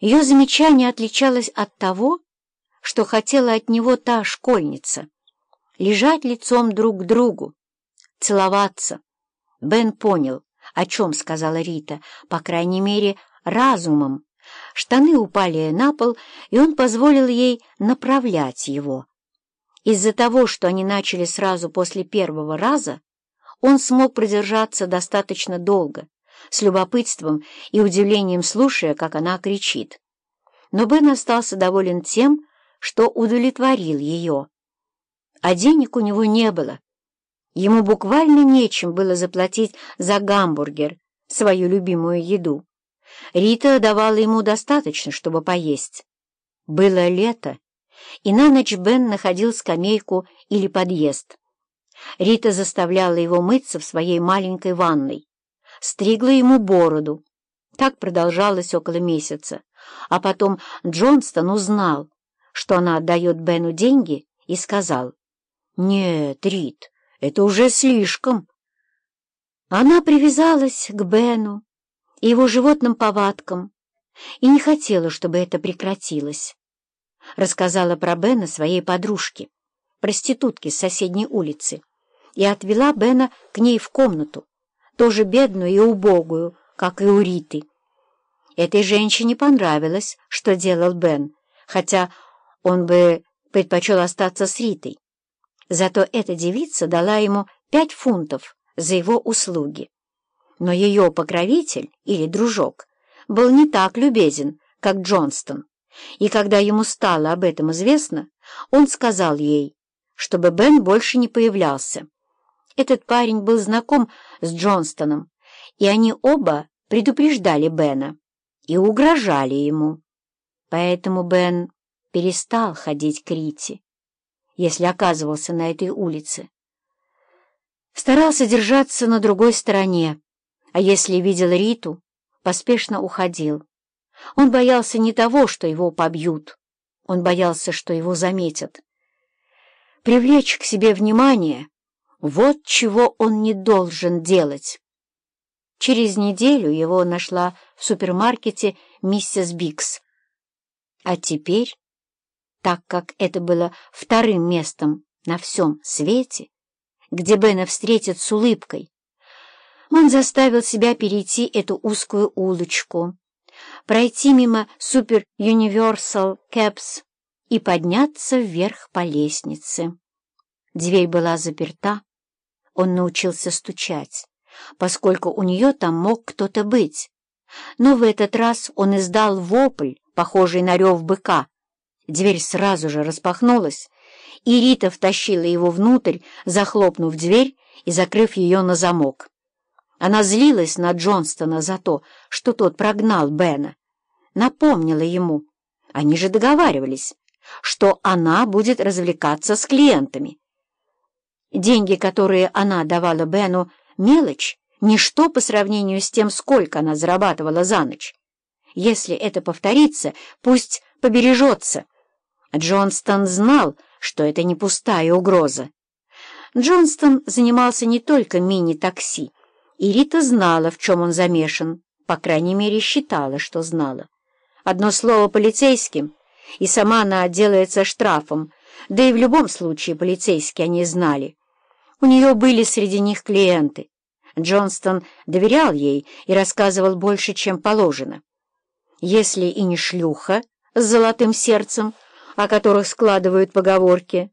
Ее замечание отличалось от того, что хотела от него та школьница — лежать лицом друг к другу, целоваться. Бен понял, о чем сказала Рита, по крайней мере, разумом. Штаны упали на пол, и он позволил ей направлять его. Из-за того, что они начали сразу после первого раза, он смог продержаться достаточно долго, с любопытством и удивлением слушая, как она кричит. Но Бен остался доволен тем, что удовлетворил ее. А денег у него не было. Ему буквально нечем было заплатить за гамбургер, свою любимую еду. Рита давала ему достаточно, чтобы поесть. Было лето, и на ночь Бен находил скамейку или подъезд. Рита заставляла его мыться в своей маленькой ванной, стригла ему бороду. Так продолжалось около месяца, а потом Джонстон узнал, что она отдает Бену деньги, и сказал, «Нет, Рит, это уже слишком». Она привязалась к Бену и его животным повадкам и не хотела, чтобы это прекратилось. Рассказала про Бена своей подружке, проститутке с соседней улицы, и отвела Бена к ней в комнату, тоже бедную и убогую, как и у Риты. Этой женщине понравилось, что делал Бен, хотя он бы предпочел остаться с Ритой. Зато эта девица дала ему пять фунтов за его услуги. Но ее покровитель или дружок был не так любезен, как Джонстон, и когда ему стало об этом известно, он сказал ей, чтобы Бен больше не появлялся. Этот парень был знаком с Джонстоном, и они оба предупреждали Бена и угрожали ему. Поэтому Бен перестал ходить к Рите, если оказывался на этой улице. Старался держаться на другой стороне, а если видел Риту, поспешно уходил. Он боялся не того, что его побьют, он боялся, что его заметят. Привлечь к себе внимание — вот чего он не должен делать. Через неделю его нашла в супермаркете миссис Бикс. А теперь, так как это было вторым местом на всем свете, где Бена встретит с улыбкой, он заставил себя перейти эту узкую улочку, пройти мимо Супер Universal Caps и подняться вверх по лестнице. Дверь была заперта, он научился стучать, поскольку у нее там мог кто-то быть. Но в этот раз он издал вопль, похожий на рев быка. Дверь сразу же распахнулась, и Рита втащила его внутрь, захлопнув дверь и закрыв ее на замок. Она злилась на Джонстона за то, что тот прогнал Бена. Напомнила ему, они же договаривались, что она будет развлекаться с клиентами. Деньги, которые она давала Бену, мелочь, ничто по сравнению с тем, сколько она зарабатывала за ночь. Если это повторится, пусть побережется. Джонстон знал, что это не пустая угроза. Джонстон занимался не только мини-такси, и Рита знала, в чем он замешан, по крайней мере, считала, что знала. Одно слово полицейским, и сама она отделается штрафом, да и в любом случае полицейские они знали. У нее были среди них клиенты. Джонстон доверял ей и рассказывал больше, чем положено. Если и не шлюха с золотым сердцем, о которых складывают поговорки,